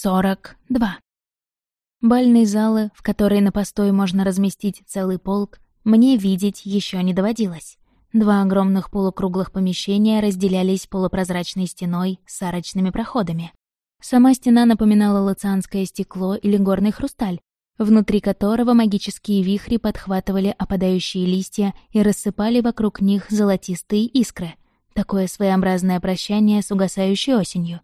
сорок два. Бальные залы, в которые на постой можно разместить целый полк, мне видеть еще не доводилось. Два огромных полукруглых помещения разделялись полупрозрачной стеной с арочными проходами. Сама стена напоминала лацианское стекло или горный хрусталь, внутри которого магические вихри подхватывали опадающие листья и рассыпали вокруг них золотистые искры. Такое своеобразное прощание с угасающей осенью.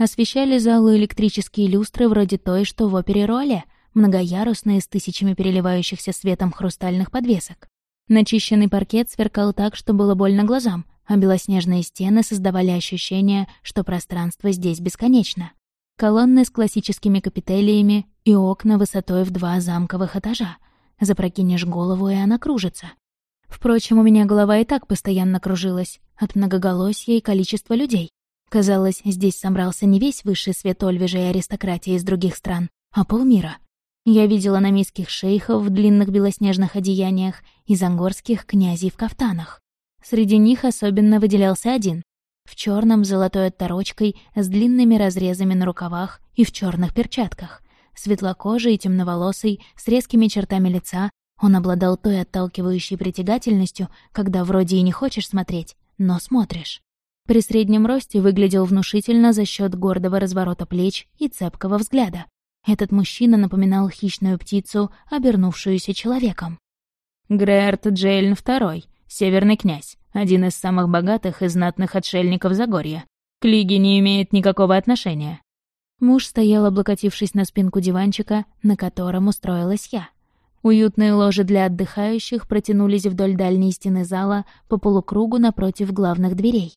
Освещали залу электрические люстры вроде той, что в опере Руале, многоярусные с тысячами переливающихся светом хрустальных подвесок. Начищенный паркет сверкал так, что было больно глазам, а белоснежные стены создавали ощущение, что пространство здесь бесконечно. Колонны с классическими капителиями и окна высотой в два замковых этажа. Запрокинешь голову, и она кружится. Впрочем, у меня голова и так постоянно кружилась от многоголосия и количества людей. Казалось, здесь собрался не весь высший свет Ольвежа и аристократии из других стран, а полмира. Я видела намийских шейхов в длинных белоснежных одеяниях и зангорских князей в кафтанах. Среди них особенно выделялся один. В черном золотой отторочкой, с длинными разрезами на рукавах и в черных перчатках. Светлокожий и темноволосый, с резкими чертами лица, он обладал той отталкивающей притягательностью, когда вроде и не хочешь смотреть, но смотришь. При среднем росте выглядел внушительно за счет гордого разворота плеч и цепкого взгляда. Этот мужчина напоминал хищную птицу, обернувшуюся человеком. Греерт Джейльн II, северный князь, один из самых богатых и знатных отшельников Загорья. К Лиге не имеет никакого отношения. Муж стоял, облокотившись на спинку диванчика, на котором устроилась я. Уютные ложи для отдыхающих протянулись вдоль дальней стены зала по полукругу напротив главных дверей.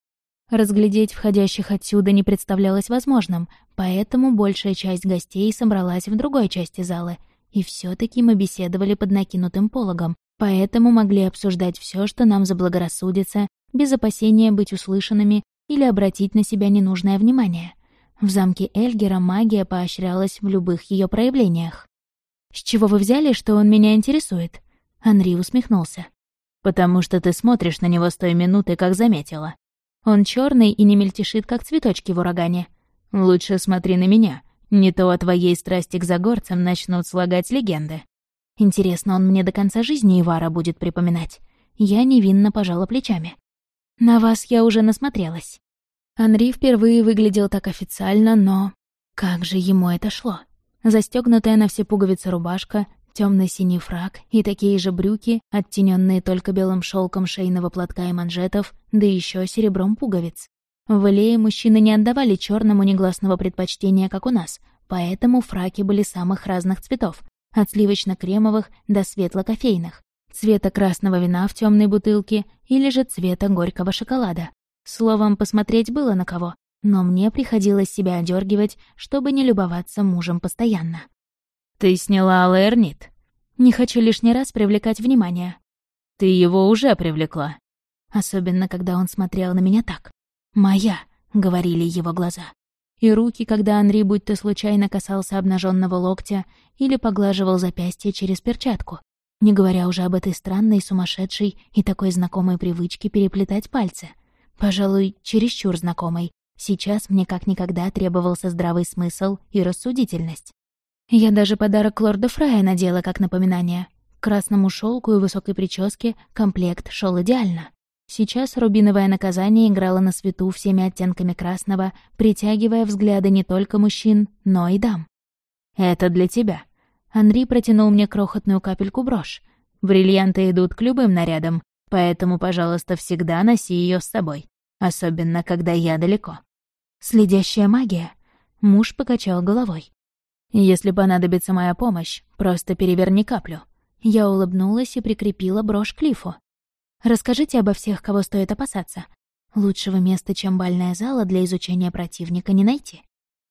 Разглядеть входящих отсюда не представлялось возможным, поэтому большая часть гостей собралась в другой части зала, и все таки мы беседовали под накинутым пологом, поэтому могли обсуждать все, что нам заблагорассудится, без опасения быть услышанными или обратить на себя ненужное внимание. В замке Эльгера магия поощрялась в любых ее проявлениях. «С чего вы взяли, что он меня интересует?» Анри усмехнулся. «Потому что ты смотришь на него с той минуты, как заметила. Он черный и не мельтешит, как цветочки в урагане. Лучше смотри на меня. Не то о твоей страсти к загорцам начнут слагать легенды. Интересно, он мне до конца жизни Ивара будет припоминать. Я невинно пожала плечами. На вас я уже насмотрелась. Анри впервые выглядел так официально, но... Как же ему это шло? Застегнутая на все пуговицы рубашка, темно синий фраг и такие же брюки, оттененные только белым шелком шейного платка и манжетов, да еще серебром пуговиц. В Илее мужчины не отдавали черному негласного предпочтения, как у нас, поэтому фраки были самых разных цветов, от сливочно-кремовых до светло-кофейных, цвета красного вина в темной бутылке или же цвета горького шоколада. Словом, посмотреть было на кого, но мне приходилось себя одергивать, чтобы не любоваться мужем постоянно. «Ты сняла Алэрнит?» «Не хочу лишний раз привлекать внимание». «Ты его уже привлекла». Особенно, когда он смотрел на меня так. «Моя», — говорили его глаза. И руки, когда Анри будто случайно касался обнаженного локтя или поглаживал запястье через перчатку, не говоря уже об этой странной, сумасшедшей и такой знакомой привычке переплетать пальцы. Пожалуй, чересчур знакомой. Сейчас мне как никогда требовался здравый смысл и рассудительность. Я даже подарок лорда Фрая надела как напоминание. Красному шелку и высокой прическе комплект шел идеально. Сейчас рубиновое наказание играло на свету всеми оттенками красного, притягивая взгляды не только мужчин, но и дам. «Это для тебя». Анри протянул мне крохотную капельку брошь. «Бриллианты идут к любым нарядам, поэтому, пожалуйста, всегда носи ее с собой, особенно когда я далеко». «Следящая магия?» Муж покачал головой. Если понадобится моя помощь, просто переверни каплю». Я улыбнулась и прикрепила брошь к лифу. «Расскажите обо всех, кого стоит опасаться. Лучшего места, чем бальная зала, для изучения противника не найти».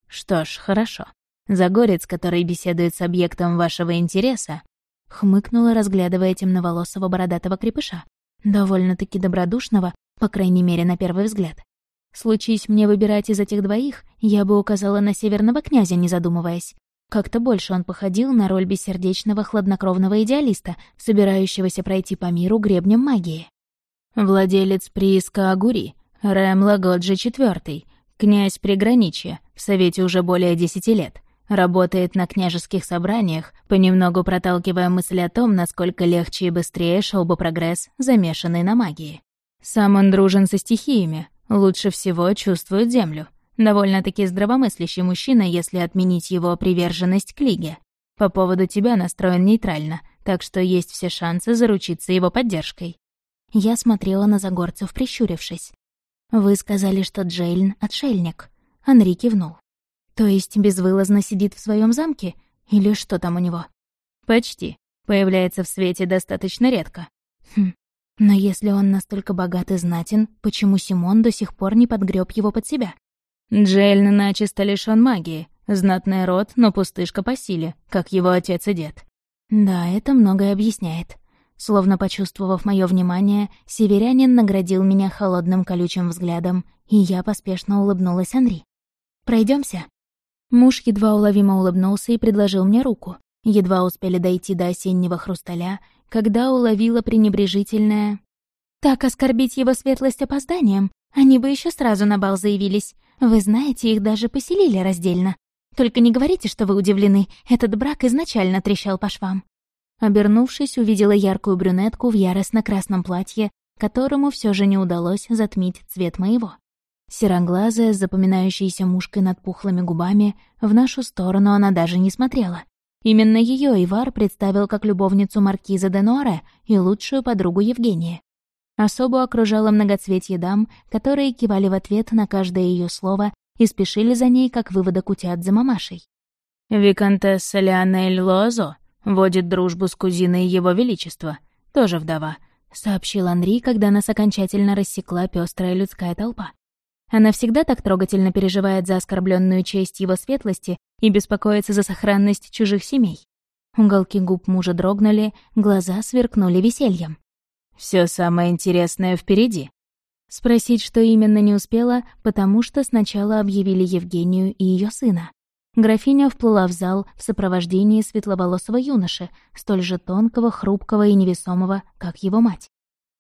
«Что ж, хорошо. Загорец, который беседует с объектом вашего интереса...» Хмыкнула, разглядывая темноволосого бородатого крепыша. Довольно-таки добродушного, по крайней мере, на первый взгляд. Случись мне выбирать из этих двоих, я бы указала на северного князя, не задумываясь. Как-то больше он походил на роль бессердечного хладнокровного идеалиста, собирающегося пройти по миру гребнем магии. Владелец прииска Агури, Рэм Лагоджи IV, князь приграничья, в Совете уже более десяти лет. Работает на княжеских собраниях, понемногу проталкивая мысль о том, насколько легче и быстрее шел бы прогресс, замешанный на магии. Сам он дружен со стихиями, лучше всего чувствует землю. Довольно-таки здравомыслящий мужчина, если отменить его приверженность к Лиге. По поводу тебя настроен нейтрально, так что есть все шансы заручиться его поддержкой. Я смотрела на Загорцев, прищурившись. «Вы сказали, что Джейльн — отшельник». Анри кивнул. «То есть безвылазно сидит в своем замке? Или что там у него?» «Почти. Появляется в свете достаточно редко». «Хм. Но если он настолько богат и знатен, почему Симон до сих пор не подгреб его под себя?» Джейльн начисто лишён магии. Знатный род, но пустышка по силе, как его отец и дед. Да, это многое объясняет. Словно почувствовав мое внимание, северянин наградил меня холодным колючим взглядом, и я поспешно улыбнулась Анри. Пройдемся. Муж едва уловимо улыбнулся и предложил мне руку. Едва успели дойти до осеннего хрусталя, когда уловила пренебрежительное... «Так оскорбить его светлость опозданием? Они бы еще сразу на бал заявились. Вы знаете, их даже поселили раздельно. Только не говорите, что вы удивлены. Этот брак изначально трещал по швам. Обернувшись, увидела яркую брюнетку в яростно-красном платье, которому все же не удалось затмить цвет моего. Сероглазая, с запоминающейся мушкой над пухлыми губами, в нашу сторону она даже не смотрела. Именно ее Ивар представил как любовницу маркиза де Нуаре и лучшую подругу Евгения. Особо окружала многоцветье дам, которые кивали в ответ на каждое ее слово и спешили за ней, как выводок утят за мамашей. «Викантесса Леонель Лозо», Водит дружбу с кузиной Его Величества, тоже вдова», — сообщил Анри, когда нас окончательно рассекла пестрая людская толпа. Она всегда так трогательно переживает за оскорбленную честь его светлости и беспокоится за сохранность чужих семей. Уголки губ мужа дрогнули, глаза сверкнули весельем. Все самое интересное впереди. Спросить, что именно не успела, потому что сначала объявили Евгению и ее сына. Графиня вплыла в зал в сопровождении светловолосого юноши, столь же тонкого, хрупкого и невесомого, как его мать.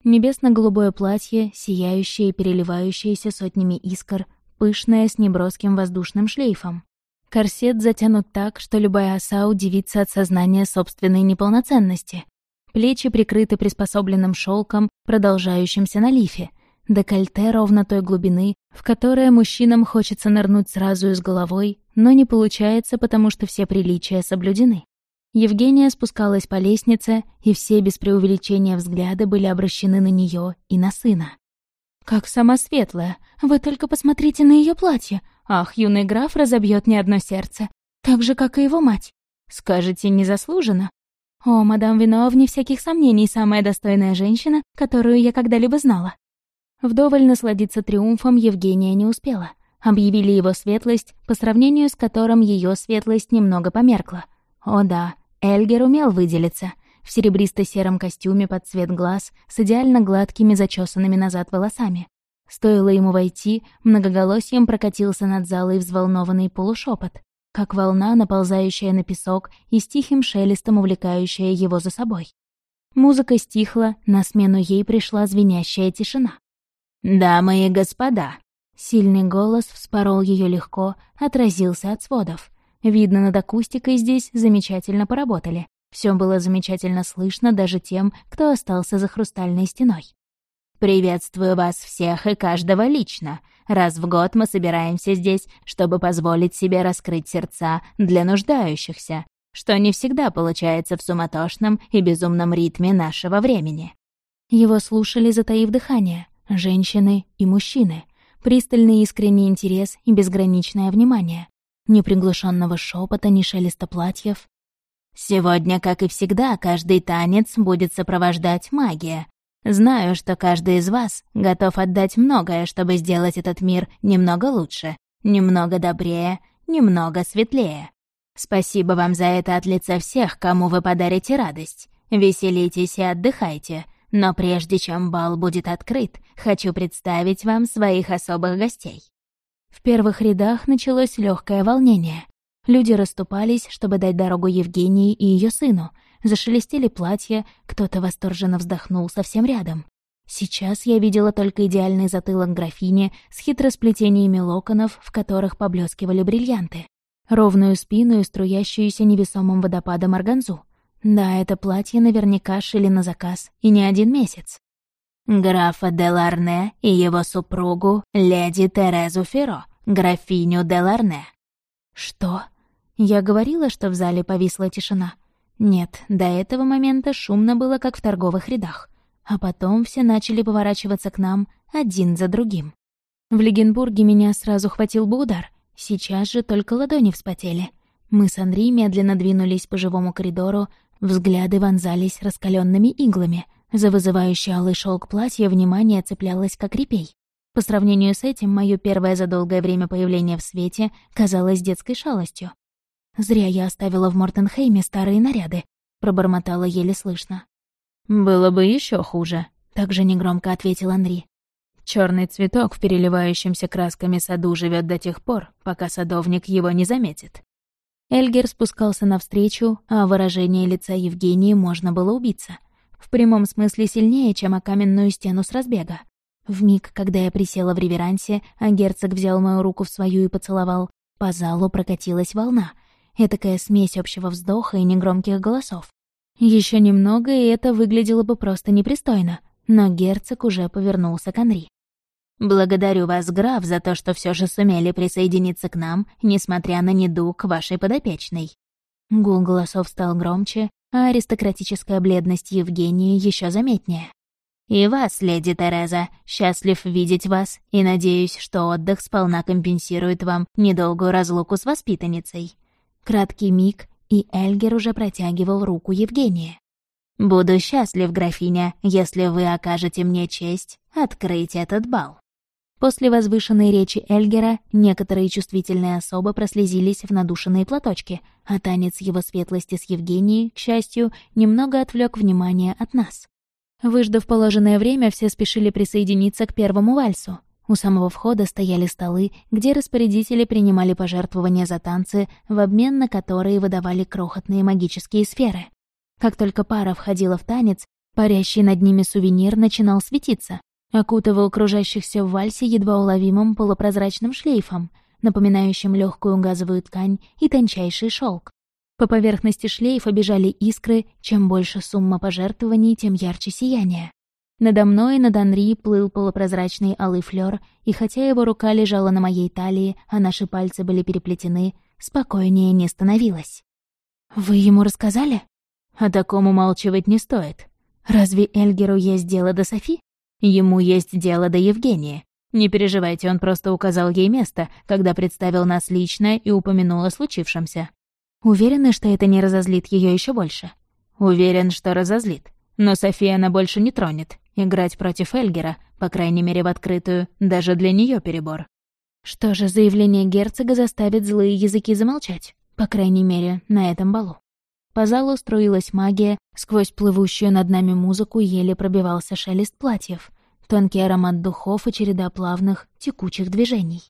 Небесно-голубое платье, сияющее и переливающееся сотнями искр, пышное с неброским воздушным шлейфом. Корсет затянут так, что любая оса удивится от сознания собственной неполноценности. Плечи прикрыты приспособленным шелком, продолжающимся на лифе — Декольте ровно той глубины, в которое мужчинам хочется нырнуть сразу и с головой, но не получается, потому что все приличия соблюдены. Евгения спускалась по лестнице, и все без преувеличения взгляды были обращены на нее и на сына. «Как сама светлая! Вы только посмотрите на ее платье! Ах, юный граф разобьет не одно сердце, так же, как и его мать! Скажете, незаслуженно? О, мадам Вино, вне всяких сомнений, самая достойная женщина, которую я когда-либо знала. Вдоволь насладиться триумфом Евгения не успела. Объявили его светлость, по сравнению с которым ее светлость немного померкла. О да, Эльгер умел выделиться. В серебристо-сером костюме под цвет глаз, с идеально гладкими зачесанными назад волосами. Стоило ему войти, многоголосием прокатился над залой взволнованный полушепот, как волна, наползающая на песок и с тихим шелестом увлекающая его за собой. Музыка стихла, на смену ей пришла звенящая тишина. «Дамы и господа!» Сильный голос вспорол ее легко, отразился от сводов. Видно, над акустикой здесь замечательно поработали. Все было замечательно слышно даже тем, кто остался за хрустальной стеной. «Приветствую вас всех и каждого лично. Раз в год мы собираемся здесь, чтобы позволить себе раскрыть сердца для нуждающихся, что не всегда получается в суматошном и безумном ритме нашего времени». Его слушали, затаив дыхание. Женщины и мужчины. Пристальный искренний интерес и безграничное внимание. Ни приглушенного шепота, ни шелеста платьев. Сегодня, как и всегда, каждый танец будет сопровождать магия. Знаю, что каждый из вас готов отдать многое, чтобы сделать этот мир немного лучше, немного добрее, немного светлее. Спасибо вам за это от лица всех, кому вы подарите радость. Веселитесь и отдыхайте. Но прежде чем бал будет открыт, хочу представить вам своих особых гостей». В первых рядах началось легкое волнение. Люди расступались, чтобы дать дорогу Евгении и ее сыну. Зашелестели платья, кто-то восторженно вздохнул совсем рядом. Сейчас я видела только идеальный затылок графини с хитросплетениями локонов, в которых поблескивали бриллианты. ровную спину и струящуюся невесомым водопадом органзу. Да, это платье наверняка шили на заказ, и не один месяц. Графа де Ларне и его супругу, леди Терезу Феро, графиню де Ларне. Что? Я говорила, что в зале повисла тишина. Нет, до этого момента шумно было, как в торговых рядах. А потом все начали поворачиваться к нам один за другим. В Легенбурге меня сразу хватил бы удар. Сейчас же только ладони вспотели. Мы с Андри медленно двинулись по живому коридору, взгляды вонзались раскаленными иглами. За вызывающий алый шелк платья внимание цеплялось как репей. По сравнению с этим, мое первое за долгое время появление в свете казалось детской шалостью. «Зря я оставила в Мортенхейме старые наряды», — пробормотала еле слышно. «Было бы еще хуже», — также негромко ответил Анри. Черный цветок в переливающемся красками саду живет до тех пор, пока садовник его не заметит. Эльгер спускался навстречу, а выражение лица Евгении можно было убиться. В прямом смысле сильнее, чем о каменную стену с разбега. В миг, когда я присела в реверансе, а герцог взял мою руку в свою и поцеловал, по залу прокатилась волна. Этакая смесь общего вздоха и негромких голосов. Еще немного, и это выглядело бы просто непристойно, но герцог уже повернулся к Анри. «Благодарю вас, граф, за то, что все же сумели присоединиться к нам, несмотря на недуг вашей подопечной». Гул голосов стал громче, а аристократическая бледность Евгении еще заметнее. «И вас, леди Тереза, счастлив видеть вас и надеюсь, что отдых сполна компенсирует вам недолгую разлуку с воспитанницей». Краткий миг, и Эльгер уже протягивал руку Евгении. Буду счастлив, графиня, если вы окажете мне честь открыть этот бал». После возвышенной речи Эльгера некоторые чувствительные особы прослезились в надушенные платочки, а танец его светлости с Евгенией, к счастью, немного отвлек внимание от нас. Выждав положенное время, все спешили присоединиться к первому вальсу. У самого входа стояли столы, где распорядители принимали пожертвования за танцы, в обмен на которые выдавали крохотные магические сферы. Как только пара входила в танец, парящий над ними сувенир начинал светиться, окутывал кружащихся в вальсе едва уловимым полупрозрачным шлейфом, напоминающим легкую газовую ткань и тончайший шелк. По поверхности шлейфа бежали искры, чем больше сумма пожертвований, тем ярче сияние. Надо мной над Анри плыл полупрозрачный алый флёр, и хотя его рука лежала на моей талии, а наши пальцы были переплетены, спокойнее не становилось. «Вы ему рассказали?» О таком умалчивать не стоит. Разве Эльгеру есть дело до Софи? Ему есть дело до Евгении. Не переживайте, он просто указал ей место, когда представил нас лично и упомянул о случившемся. Уверены, что это не разозлит ее еще больше? Уверен, что разозлит. Но София она больше не тронет. Играть против Эльгера, по крайней мере в открытую, даже для нее перебор. Что же, заявление герцога заставит злые языки замолчать, по крайней мере, на этом балу. По залу струилась магия, сквозь плывущую над нами музыку еле пробивался шелест платьев, тонкий аромат духов и череда плавных, текучих движений.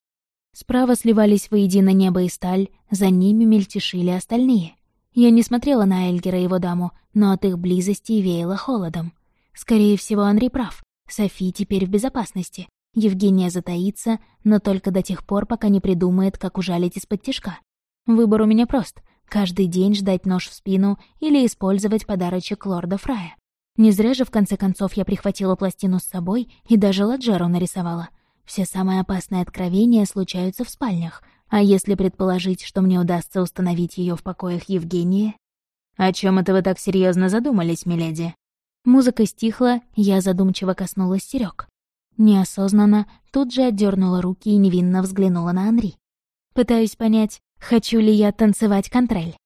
Справа сливались воедино небо и сталь, за ними мельтешили остальные. Я не смотрела на Эльгера и его даму, но от их близости веяло холодом. Скорее всего, Анри прав. Софи теперь в безопасности. Евгения затаится, но только до тех пор, пока не придумает, как ужалить из-под тишка. Выбор у меня прост Каждый день ждать нож в спину или использовать подарочек лорда Фрая. Не зря же, в конце концов, я прихватила пластину с собой и даже ладжеру нарисовала. Все самые опасные откровения случаются в спальнях, а если предположить, что мне удастся установить ее в покоях Евгении... «О чем это вы так серьезно задумались, миледи?» Музыка стихла, я задумчиво коснулась Серег. Неосознанно тут же отдернула руки и невинно взглянула на Анри. Пытаюсь понять, Хочу ли я танцевать контрель?